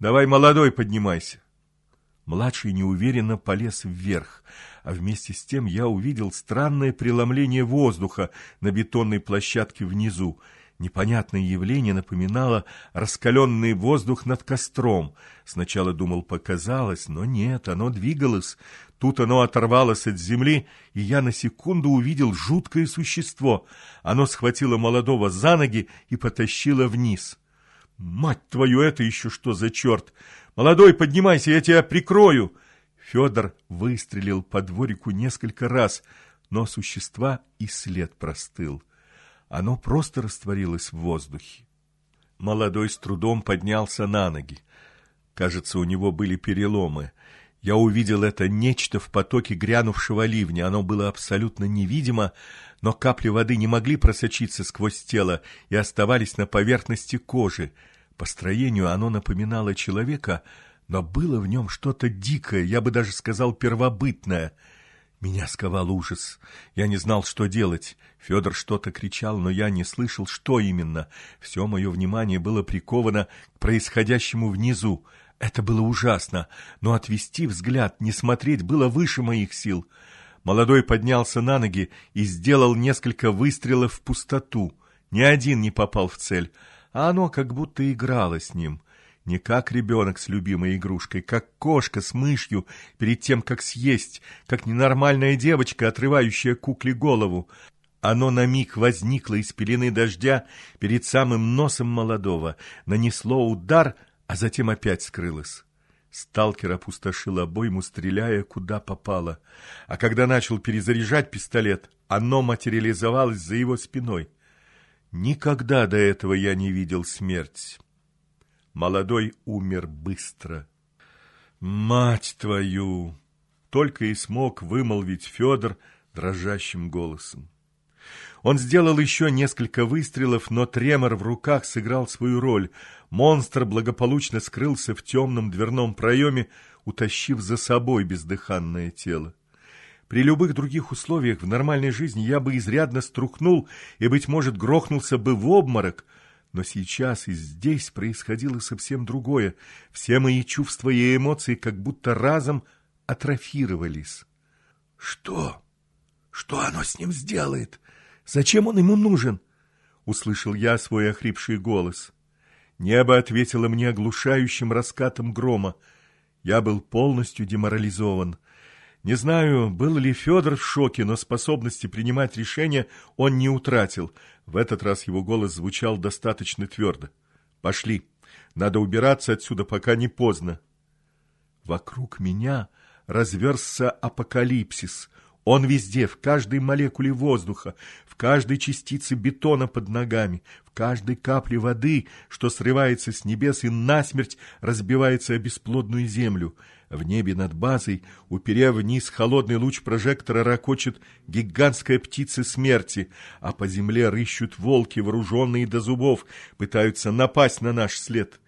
Давай, молодой, поднимайся. Младший неуверенно полез вверх, а вместе с тем я увидел странное преломление воздуха на бетонной площадке внизу. Непонятное явление напоминало раскаленный воздух над костром. Сначала думал, показалось, но нет, оно двигалось. Тут оно оторвалось от земли, и я на секунду увидел жуткое существо. Оно схватило молодого за ноги и потащило вниз. «Мать твою, это еще что за черт! Молодой, поднимайся, я тебя прикрою!» Федор выстрелил по дворику несколько раз, но существа и след простыл. Оно просто растворилось в воздухе. Молодой с трудом поднялся на ноги. Кажется, у него были переломы. Я увидел это нечто в потоке грянувшего ливня. Оно было абсолютно невидимо, но капли воды не могли просочиться сквозь тело и оставались на поверхности кожи. По строению оно напоминало человека, но было в нем что-то дикое, я бы даже сказал первобытное — меня сковал ужас. Я не знал, что делать. Федор что-то кричал, но я не слышал, что именно. Все мое внимание было приковано к происходящему внизу. Это было ужасно, но отвести взгляд, не смотреть было выше моих сил. Молодой поднялся на ноги и сделал несколько выстрелов в пустоту. Ни один не попал в цель, а оно как будто играло с ним. Не как ребенок с любимой игрушкой, как кошка с мышью перед тем, как съесть, как ненормальная девочка, отрывающая кукле голову. Оно на миг возникло из пелены дождя перед самым носом молодого, нанесло удар, а затем опять скрылось. Сталкер опустошил обойму, стреляя, куда попало. А когда начал перезаряжать пистолет, оно материализовалось за его спиной. Никогда до этого я не видел смерть. Молодой умер быстро. «Мать твою!» — только и смог вымолвить Федор дрожащим голосом. Он сделал еще несколько выстрелов, но тремор в руках сыграл свою роль. Монстр благополучно скрылся в темном дверном проеме, утащив за собой бездыханное тело. При любых других условиях в нормальной жизни я бы изрядно струхнул и, быть может, грохнулся бы в обморок — но сейчас и здесь происходило совсем другое. Все мои чувства и эмоции как будто разом атрофировались. «Что? Что оно с ним сделает? Зачем он ему нужен?» Услышал я свой охрипший голос. Небо ответило мне оглушающим раскатом грома. Я был полностью деморализован. Не знаю, был ли Федор в шоке, но способности принимать решения он не утратил. В этот раз его голос звучал достаточно твердо. «Пошли. Надо убираться отсюда, пока не поздно». Вокруг меня разверзся апокалипсис. Он везде, в каждой молекуле воздуха, в каждой частице бетона под ногами, в каждой капле воды, что срывается с небес и насмерть разбивается о бесплодную землю. В небе над базой, уперев вниз холодный луч прожектора, ракочет гигантская птица смерти, а по земле рыщут волки, вооруженные до зубов, пытаются напасть на наш след.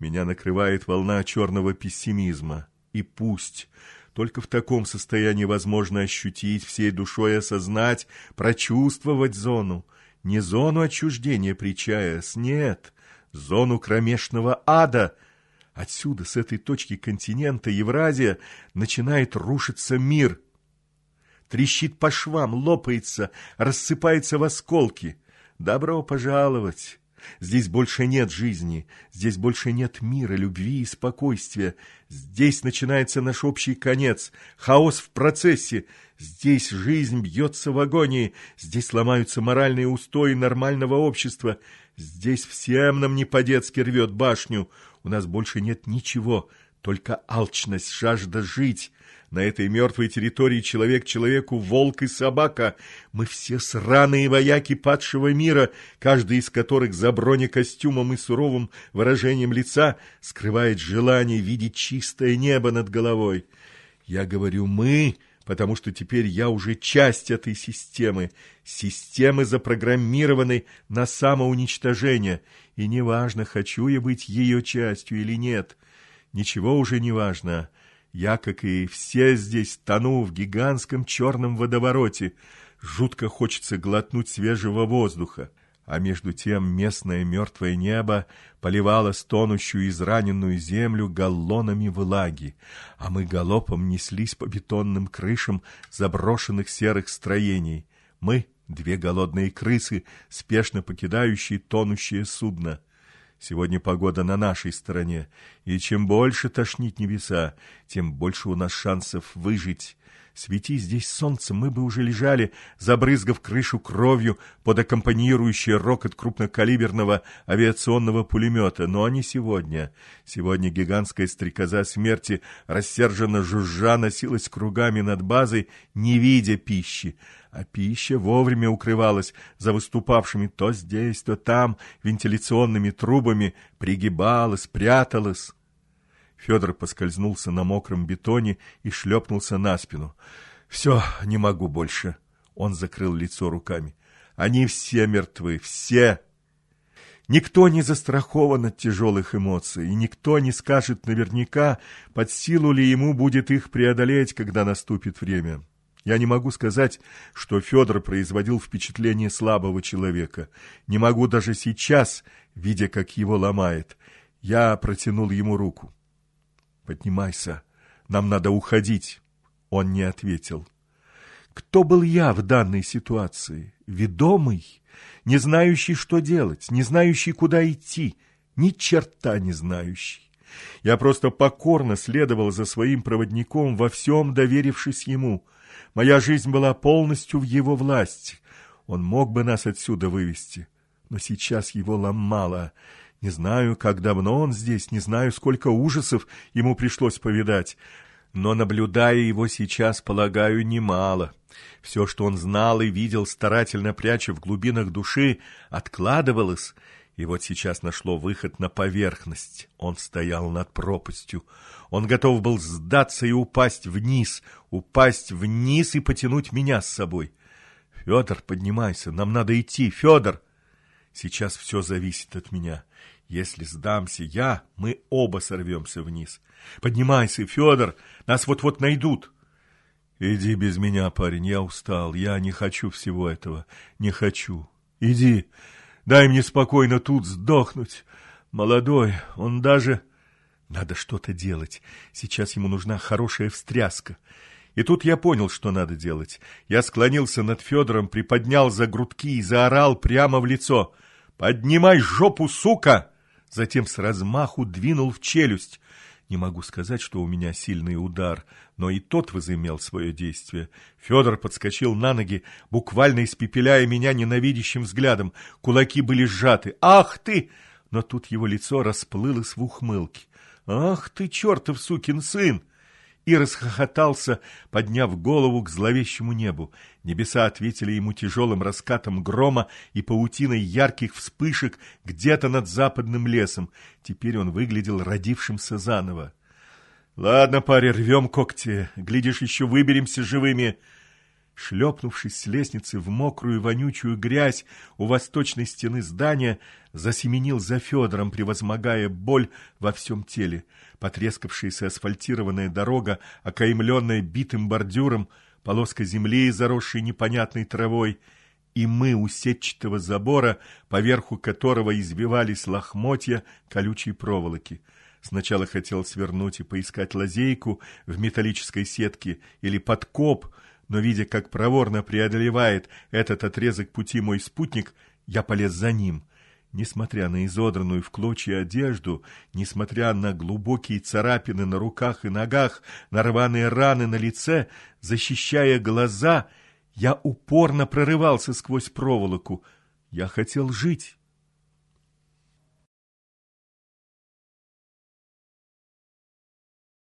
Меня накрывает волна черного пессимизма. И пусть... Только в таком состоянии возможно ощутить всей душой осознать, прочувствовать зону. Не зону отчуждения причаяс, нет, зону кромешного ада. Отсюда, с этой точки континента Евразия, начинает рушиться мир. Трещит по швам, лопается, рассыпается в осколки. Добро пожаловать! Здесь больше нет жизни, здесь больше нет мира, любви и спокойствия. Здесь начинается наш общий конец, хаос в процессе. Здесь жизнь бьется в агонии, здесь ломаются моральные устои нормального общества. Здесь всем нам не по-детски рвет башню. У нас больше нет ничего, только алчность, жажда жить. На этой мертвой территории человек человеку волк и собака. Мы все сраные вояки падшего мира, каждый из которых за бронекостюмом и суровым выражением лица скрывает желание видеть чистое небо над головой. Я говорю «мы», потому что теперь я уже часть этой системы, системы, запрограммированной на самоуничтожение, и неважно, хочу я быть ее частью или нет, ничего уже не важно». Я, как и все здесь, тону в гигантском черном водовороте. Жутко хочется глотнуть свежего воздуха. а между тем местное мертвое небо поливало стонущую израненную землю галлонами влаги, а мы галопом неслись по бетонным крышам заброшенных серых строений. Мы — две голодные крысы, спешно покидающие тонущее судно. Сегодня погода на нашей стороне, и чем больше тошнит небеса, тем больше у нас шансов выжить. Свети здесь солнце, мы бы уже лежали, забрызгав крышу кровью под аккомпанирующий рокот крупнокалиберного авиационного пулемета. Но не сегодня. Сегодня гигантская стрекоза смерти, рассерженно жужжа, носилась кругами над базой, не видя пищи. А пища вовремя укрывалась за выступавшими то здесь, то там вентиляционными трубами, пригибалась, пряталась. Федор поскользнулся на мокром бетоне и шлепнулся на спину. «Все, не могу больше!» Он закрыл лицо руками. «Они все мертвы, все!» Никто не застрахован от тяжелых эмоций, и никто не скажет наверняка, под силу ли ему будет их преодолеть, когда наступит время. Я не могу сказать, что Федор производил впечатление слабого человека. Не могу даже сейчас, видя, как его ломает. Я протянул ему руку. «Поднимайся, нам надо уходить». Он не ответил. Кто был я в данной ситуации? Ведомый, не знающий, что делать, не знающий, куда идти, ни черта не знающий. Я просто покорно следовал за своим проводником, во всем доверившись ему. Моя жизнь была полностью в его власти. Он мог бы нас отсюда вывести, но сейчас его ломало. Не знаю, как давно он здесь, не знаю, сколько ужасов ему пришлось повидать, но, наблюдая его сейчас, полагаю, немало. Все, что он знал и видел, старательно пряча в глубинах души, откладывалось, и вот сейчас нашло выход на поверхность. Он стоял над пропастью. Он готов был сдаться и упасть вниз, упасть вниз и потянуть меня с собой. «Федор, поднимайся, нам надо идти, Федор!» Сейчас все зависит от меня. Если сдамся я, мы оба сорвемся вниз. Поднимайся, Федор, нас вот-вот найдут. Иди без меня, парень, я устал, я не хочу всего этого, не хочу. Иди, дай мне спокойно тут сдохнуть. Молодой, он даже... Надо что-то делать, сейчас ему нужна хорошая встряска. И тут я понял, что надо делать. Я склонился над Федором, приподнял за грудки и заорал прямо в лицо — «Поднимай жопу, сука!» Затем с размаху двинул в челюсть. Не могу сказать, что у меня сильный удар, но и тот возымел свое действие. Федор подскочил на ноги, буквально испепеляя меня ненавидящим взглядом. Кулаки были сжаты. «Ах ты!» Но тут его лицо расплылось в ухмылке. «Ах ты, чертов сукин сын!» И расхохотался, подняв голову к зловещему небу. Небеса ответили ему тяжелым раскатом грома и паутиной ярких вспышек где-то над западным лесом. Теперь он выглядел родившимся заново. «Ладно, парень, рвем когти. Глядишь, еще выберемся живыми». Шлепнувшись с лестницы в мокрую вонючую грязь у восточной стены здания, засеменил за Федором, превозмогая боль во всем теле. Потрескавшаяся асфальтированная дорога, окаймленная битым бордюром, полоска земли, заросшей непонятной травой, и мы у сетчатого забора, поверху которого избивались лохмотья колючей проволоки. Сначала хотел свернуть и поискать лазейку в металлической сетке или подкоп, но, видя, как проворно преодолевает этот отрезок пути мой спутник, я полез за ним. Несмотря на изодранную в клочья одежду, несмотря на глубокие царапины на руках и ногах, на рваные раны на лице, защищая глаза, я упорно прорывался сквозь проволоку. Я хотел жить.